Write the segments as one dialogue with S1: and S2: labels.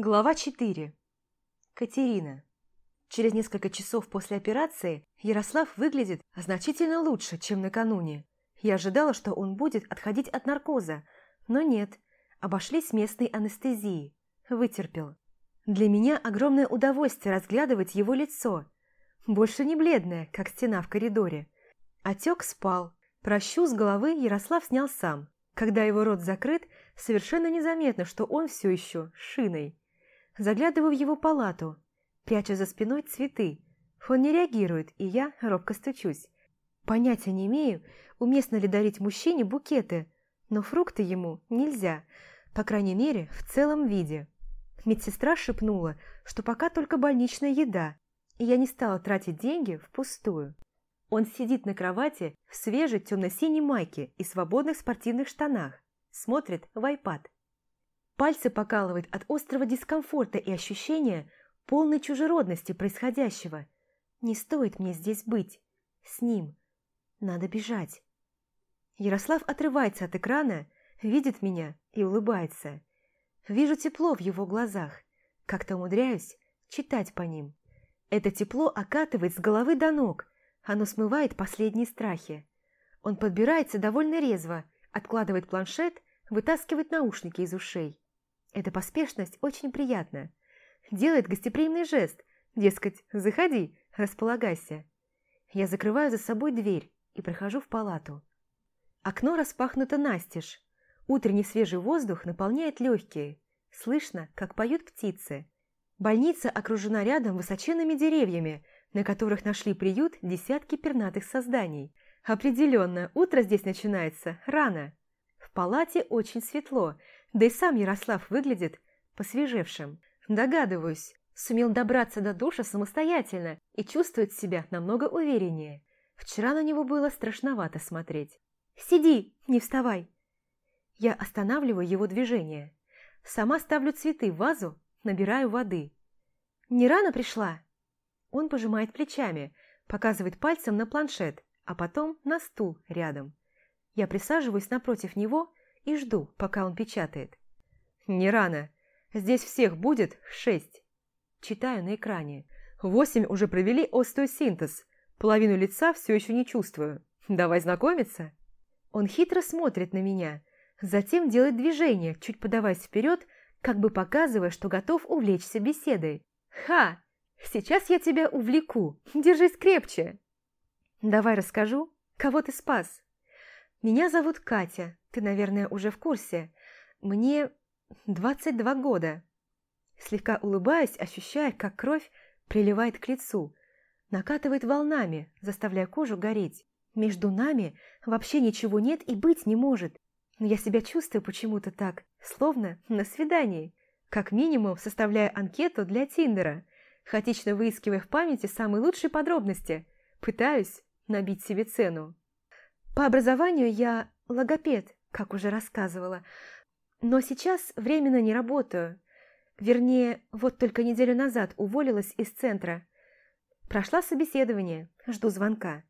S1: Глава 4. Катерина. Через несколько часов после операции Ярослав выглядит значительно лучше, чем накануне. Я ожидала, что он будет отходить от наркоза, но нет, обошлись местной анестезией. Вытерпел. Для меня огромное удовольствие разглядывать его лицо. Больше не бледное, как стена в коридоре. Отек спал. Прощу с головы Ярослав снял сам. Когда его рот закрыт, совершенно незаметно, что он все еще шиной. Заглядываю в его палату, пряча за спиной цветы. Он не реагирует, и я робко стучусь. Понятия не имею, уместно ли дарить мужчине букеты, но фрукты ему нельзя, по крайней мере, в целом виде. Медсестра шепнула, что пока только больничная еда, и я не стала тратить деньги впустую. Он сидит на кровати в свежей темно-синей майке и свободных спортивных штанах, смотрит в iPad. Пальцы покалывает от острого дискомфорта и ощущения полной чужеродности происходящего. Не стоит мне здесь быть. С ним. Надо бежать. Ярослав отрывается от экрана, видит меня и улыбается. Вижу тепло в его глазах. Как-то умудряюсь читать по ним. Это тепло окатывает с головы до ног. Оно смывает последние страхи. Он подбирается довольно резво, откладывает планшет, вытаскивает наушники из ушей. Эта поспешность очень приятна. Делает гостеприимный жест, дескать, заходи, располагайся. Я закрываю за собой дверь и прохожу в палату. Окно распахнуто настежь. Утренний свежий воздух наполняет легкие. Слышно, как поют птицы. Больница окружена рядом высоченными деревьями, на которых нашли приют десятки пернатых созданий. Определенно, утро здесь начинается рано. В палате очень светло, да и сам Ярослав выглядит посвежевшим. Догадываюсь, сумел добраться до душа самостоятельно и чувствует себя намного увереннее. Вчера на него было страшновато смотреть. «Сиди, не вставай!» Я останавливаю его движение. Сама ставлю цветы в вазу, набираю воды. «Не рано пришла?» Он пожимает плечами, показывает пальцем на планшет, а потом на стул рядом. Я присаживаюсь напротив него и жду, пока он печатает. «Не рано. Здесь всех будет шесть». Читаю на экране. «Восемь уже провели остеосинтез. Половину лица все еще не чувствую. Давай знакомиться?» Он хитро смотрит на меня, затем делает движение, чуть подаваясь вперед, как бы показывая, что готов увлечься беседой. «Ха! Сейчас я тебя увлеку. Держись крепче!» «Давай расскажу, кого ты спас?» «Меня зовут Катя, ты, наверное, уже в курсе. Мне 22 года». Слегка улыбаясь, ощущая, как кровь приливает к лицу, накатывает волнами, заставляя кожу гореть. Между нами вообще ничего нет и быть не может. Но я себя чувствую почему-то так, словно на свидании. Как минимум, составляя анкету для Тиндера, хаотично выискивая в памяти самые лучшие подробности, пытаюсь набить себе цену. По образованию я логопед, как уже рассказывала, но сейчас временно не работаю. Вернее, вот только неделю назад уволилась из центра. Прошла собеседование, жду звонка.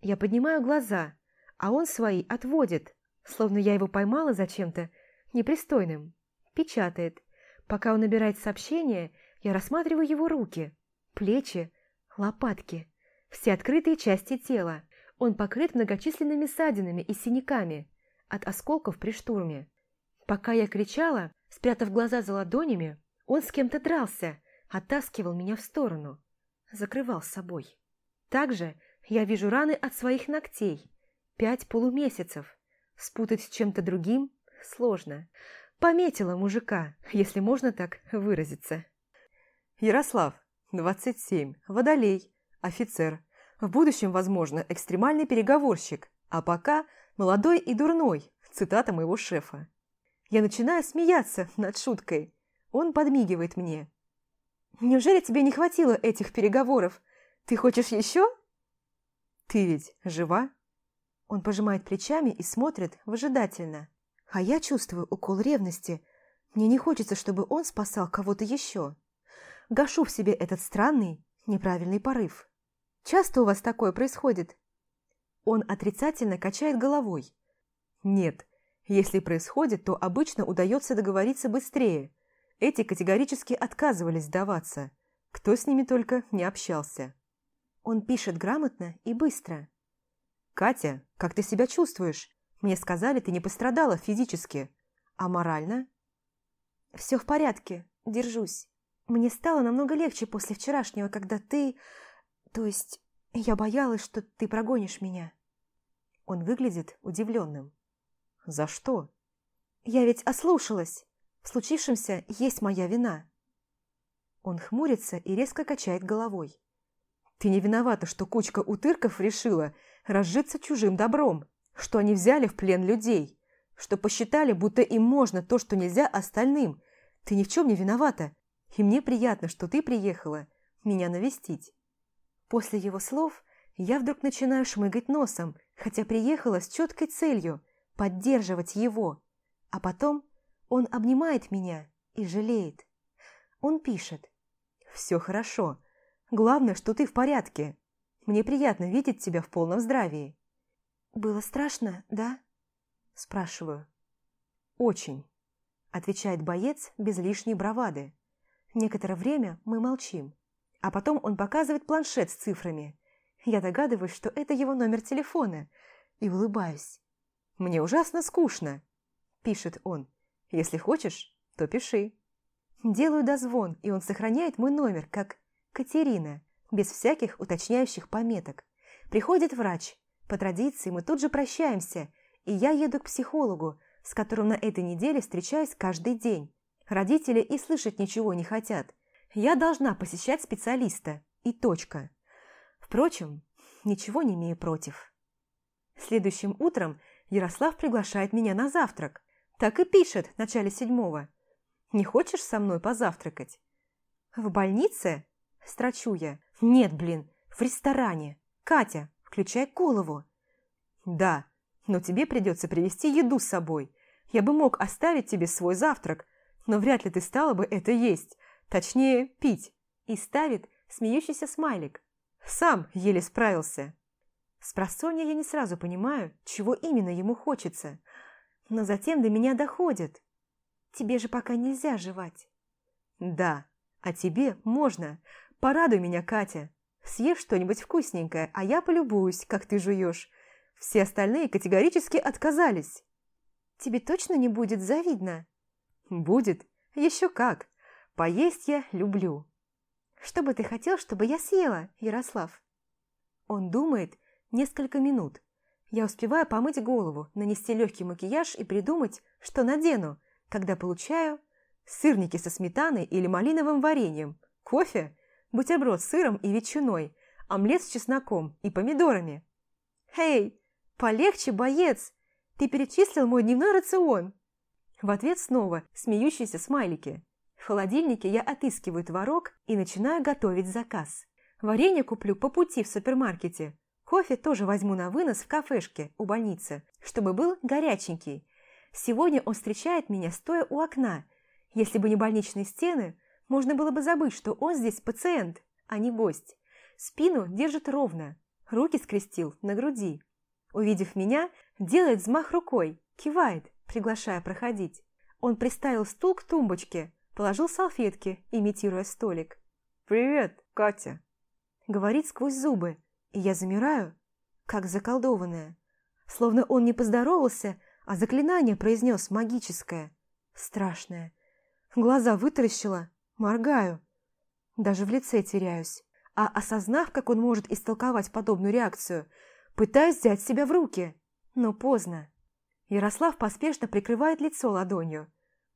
S1: Я поднимаю глаза, а он свои отводит, словно я его поймала за чем-то непристойным. Печатает. Пока он набирает сообщение, я рассматриваю его руки, плечи, лопатки, все открытые части тела. Он покрыт многочисленными ссадинами и синяками от осколков при штурме. Пока я кричала, спрятав глаза за ладонями, он с кем-то дрался, оттаскивал меня в сторону, закрывал собой. Также я вижу раны от своих ногтей, пять полумесяцев. Спутать с чем-то другим сложно. Пометила мужика, если можно так выразиться.
S2: Ярослав, 27, водолей, офицер, в будущем, возможно, экстремальный переговорщик, а пока молодой и дурной, цитата моего шефа. Я начинаю смеяться над шуткой. Он подмигивает мне. «Неужели тебе не хватило этих переговоров? Ты хочешь еще?» «Ты ведь жива?» Он пожимает плечами и смотрит выжидательно. А я чувствую укол ревности. Мне не хочется, чтобы он спасал кого-то еще. Гашу в себе этот странный, неправильный порыв. Часто у вас такое происходит?» Он отрицательно качает головой. «Нет, если происходит, то обычно удается договориться быстрее. Эти категорически отказывались сдаваться. Кто с ними только не общался.
S1: Он пишет грамотно и быстро.
S2: «Катя, как ты себя чувствуешь? Мне сказали, ты не пострадала физически. А морально?»
S1: «Все в порядке, держусь. Мне стало намного легче после вчерашнего, когда ты... То есть, я боялась, что ты прогонишь меня».
S2: Он выглядит удивленным. «За что?»
S1: «Я ведь ослушалась. В случившемся есть моя вина».
S2: Он хмурится и резко качает головой. «Ты не виновата, что кучка утырков решила разжиться чужим добром, что они взяли в плен людей, что посчитали, будто им можно то, что нельзя остальным. Ты ни в чем не виновата, и мне приятно, что ты приехала меня навестить».
S1: После его слов я вдруг начинаю шмыгать носом, хотя приехала с четкой целью – поддерживать его. А потом он обнимает меня и жалеет. Он пишет.
S2: «Все хорошо. Главное, что ты в порядке. Мне приятно видеть тебя в полном здравии».
S1: «Было страшно, да?» Спрашиваю.
S2: «Очень», – отвечает боец без лишней бравады.
S1: Некоторое время мы молчим, а потом он показывает планшет с цифрами. Я догадываюсь, что это его номер телефона, и улыбаюсь.
S2: «Мне ужасно скучно», – пишет он. «Если хочешь, то пиши».
S1: Делаю дозвон, и он сохраняет мой номер, как Катерина, без всяких уточняющих пометок. Приходит врач. По традиции мы тут же прощаемся, и я еду к психологу, с которым на этой неделе встречаюсь каждый день. Родители и слышать ничего не хотят. Я должна посещать специалиста. И точка. Впрочем, ничего не имею против. Следующим утром Ярослав приглашает меня на завтрак. Так и пишет в начале седьмого. «Не хочешь со мной позавтракать?» «В больнице?» – строчу я. «Нет, блин, в ресторане. Катя, включай голову».
S2: «Да, но тебе придется привезти еду с собой. Я бы мог оставить тебе свой завтрак, но вряд ли ты стала бы это есть, точнее, пить».
S1: И ставит смеющийся смайлик.
S2: Сам еле справился.
S1: С просонья я не сразу понимаю, чего именно ему хочется. Но затем до меня доходит. Тебе же пока нельзя жевать.
S2: Да, а тебе можно. Порадуй меня, Катя. Съешь что-нибудь вкусненькое, а я полюбуюсь, как ты жуешь. Все остальные категорически отказались.
S1: Тебе точно не будет завидно?
S2: Будет. Еще как. Поесть я люблю.
S1: Что бы ты хотел, чтобы я съела, Ярослав? Он думает, Несколько минут. Я успеваю помыть голову, нанести легкий макияж и придумать, что надену, когда получаю сырники со сметаной или малиновым вареньем, кофе, бутерброд с сыром и ветчиной, омлет с чесноком и помидорами. «Эй, полегче, боец! Ты перечислил мой дневной рацион!» В ответ снова смеющиеся смайлики. В холодильнике я отыскиваю творог и начинаю готовить заказ. Варенье куплю по пути в супермаркете, Кофе тоже возьму на вынос в кафешке у больницы, чтобы был горяченький. Сегодня он встречает меня, стоя у окна. Если бы не больничные стены, можно было бы забыть, что он здесь пациент, а не гость. Спину держит ровно, руки скрестил на груди. Увидев меня, делает взмах рукой, кивает, приглашая проходить. Он приставил стул к тумбочке, положил салфетки, имитируя столик.
S2: «Привет, Катя!»
S1: Говорит сквозь зубы, и я замираю, как заколдованная. Словно он не поздоровался, а заклинание произнес магическое, страшное. Глаза вытаращила, моргаю. Даже в лице теряюсь. А осознав, как он может истолковать подобную реакцию, пытаюсь взять себя в руки. Но поздно. Ярослав поспешно прикрывает лицо ладонью.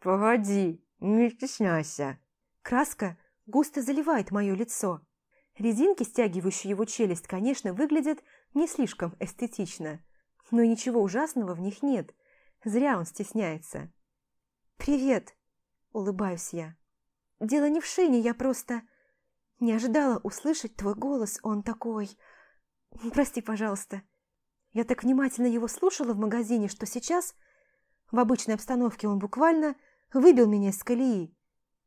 S2: «Погоди, не стесняйся».
S1: Краска густо заливает мое лицо. Резинки, стягивающие его челюсть, конечно, выглядят не слишком эстетично, но ничего ужасного в них нет. Зря он стесняется. «Привет!» – улыбаюсь я. «Дело не в шине, я просто не ожидала услышать твой голос, он такой... Прости, пожалуйста. Я так внимательно его слушала в магазине, что сейчас, в обычной обстановке, он буквально выбил меня из колеи.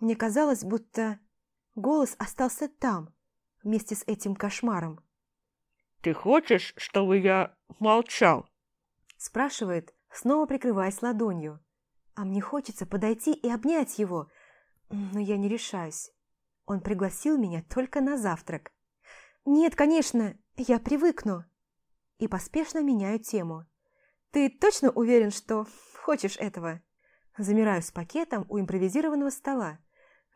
S1: Мне казалось, будто голос остался там, вместе с этим кошмаром.
S3: «Ты хочешь, чтобы я молчал?»
S1: Спрашивает, снова прикрываясь ладонью. А мне хочется подойти и обнять его, но я не решаюсь. Он пригласил меня только на завтрак. «Нет, конечно, я привыкну». И поспешно меняю тему. «Ты точно уверен, что хочешь этого?» Замираю с пакетом у импровизированного стола.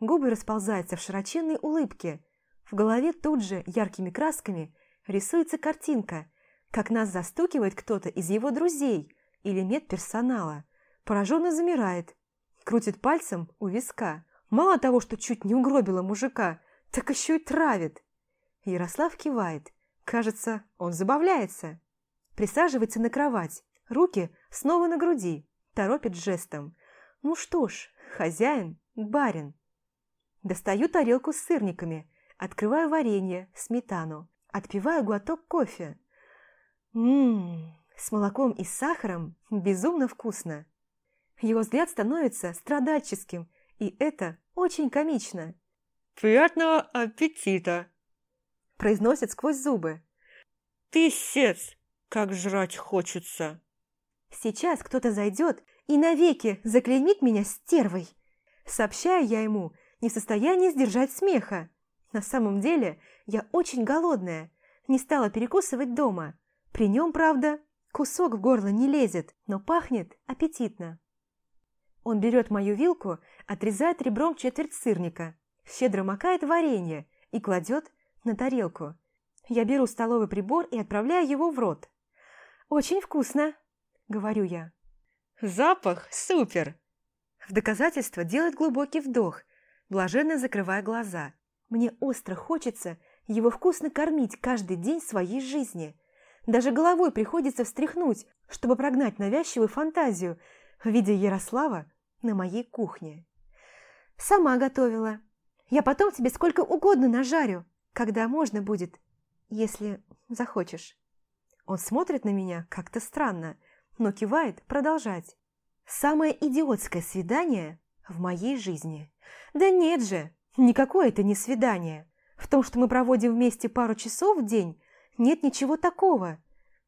S1: Губы расползаются в широченной улыбке. В голове тут же яркими красками рисуется картинка, как нас застукивает кто-то из его друзей или медперсонала. Пораженно замирает, крутит пальцем у виска. Мало того, что чуть не угробила мужика, так еще и травит. Ярослав кивает. Кажется, он забавляется. Присаживается на кровать, руки снова на груди, торопит жестом. Ну что ж, хозяин, барин. Достаю тарелку с сырниками, открываю варенье, сметану, отпиваю глоток кофе. Ммм, с молоком и сахаром безумно вкусно. Его взгляд становится страдальческим, и это очень комично.
S3: «Приятного аппетита!»
S1: Произносит сквозь зубы.
S3: «Писец, как жрать хочется!»
S1: Сейчас кто-то зайдет и навеки заклеймит меня стервой. Сообщаю я ему, не в состоянии сдержать смеха. На самом деле я очень голодная, не стала перекусывать дома. При нем, правда, кусок в горло не лезет, но пахнет аппетитно. Он берет мою вилку, отрезает ребром четверть сырника, щедро макает варенье и кладет на тарелку. Я беру столовый прибор и отправляю его в рот. «Очень вкусно», — говорю я.
S3: Запах супер!»
S1: В доказательство делает глубокий вдох, блаженно закрывая глаза. Мне остро хочется его вкусно кормить каждый день своей жизни. Даже головой приходится встряхнуть, чтобы прогнать навязчивую фантазию в виде Ярослава на моей кухне. «Сама готовила. Я потом тебе сколько угодно нажарю, когда можно будет, если захочешь». Он смотрит на меня как-то странно, но кивает продолжать. Самое идиотское свидание в моей жизни. Да нет же, никакое это не свидание. В том, что мы проводим вместе пару часов в день, нет ничего такого.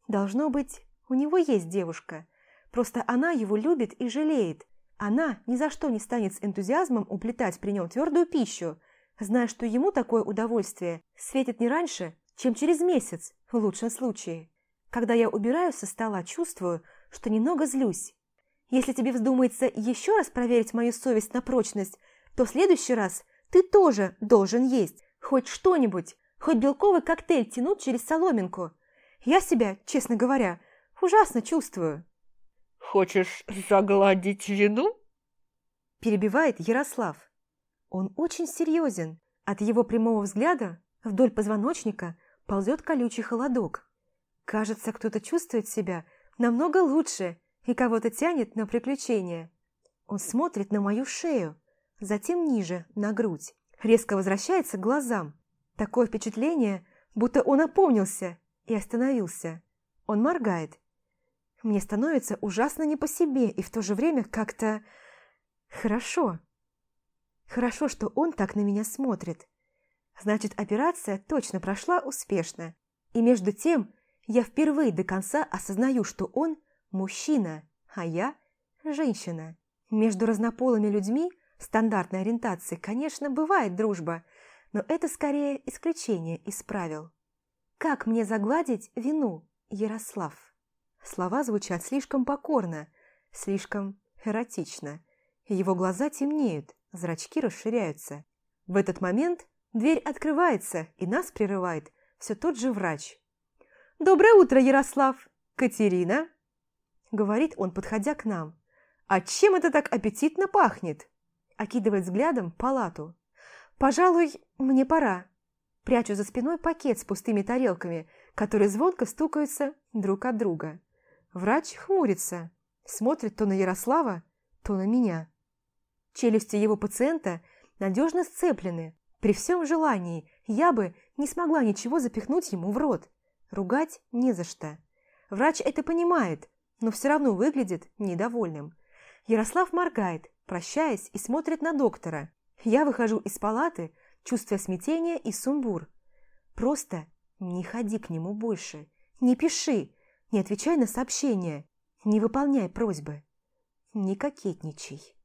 S1: Должно быть, у него есть девушка. Просто она его любит и жалеет. Она ни за что не станет с энтузиазмом уплетать при нем твердую пищу, зная, что ему такое удовольствие светит не раньше, чем через месяц, в лучшем случае. Когда я убираю со стола, чувствую, что немного злюсь. Если тебе вздумается еще раз проверить мою совесть на прочность, то в следующий раз ты тоже должен есть хоть что-нибудь, хоть белковый коктейль тянуть через соломинку. Я себя, честно говоря, ужасно чувствую.
S3: «Хочешь загладить вину?»
S1: Перебивает Ярослав. Он очень серьезен. От его прямого взгляда вдоль позвоночника ползет колючий холодок. Кажется, кто-то чувствует себя намного лучше и кого-то тянет на приключения. Он смотрит на мою шею, затем ниже, на грудь. Резко возвращается к глазам. Такое впечатление, будто он опомнился и остановился. Он моргает. Мне становится ужасно не по себе и в то же время как-то... Хорошо. Хорошо, что он так на меня смотрит. Значит, операция точно прошла успешно. И между тем я впервые до конца осознаю, что он мужчина, а я женщина. Между разнополыми людьми стандартной ориентации, конечно, бывает дружба, но это скорее исключение из правил. Как мне загладить вину, Ярослав? Слова звучат слишком покорно, слишком эротично. Его глаза темнеют, зрачки расширяются. В этот момент дверь открывается, и нас прерывает все тот же врач. «Доброе утро, Ярослав! Катерина?» Говорит он, подходя к нам. «А чем это так аппетитно пахнет?» Окидывает взглядом палату. «Пожалуй, мне пора». Прячу за спиной пакет с пустыми тарелками, которые звонко стукаются друг от друга. Врач хмурится, смотрит то на Ярослава, то на меня. Челюсти его пациента надежно сцеплены. При всем желании я бы не смогла ничего запихнуть ему в рот. Ругать не за что. Врач это понимает, но все равно выглядит недовольным. Ярослав моргает, прощаясь, и смотрит на доктора. Я выхожу из палаты, чувствуя смятение и сумбур. Просто не ходи к нему больше. Не пиши, не отвечай на сообщения, не выполняй просьбы. Не кокетничай.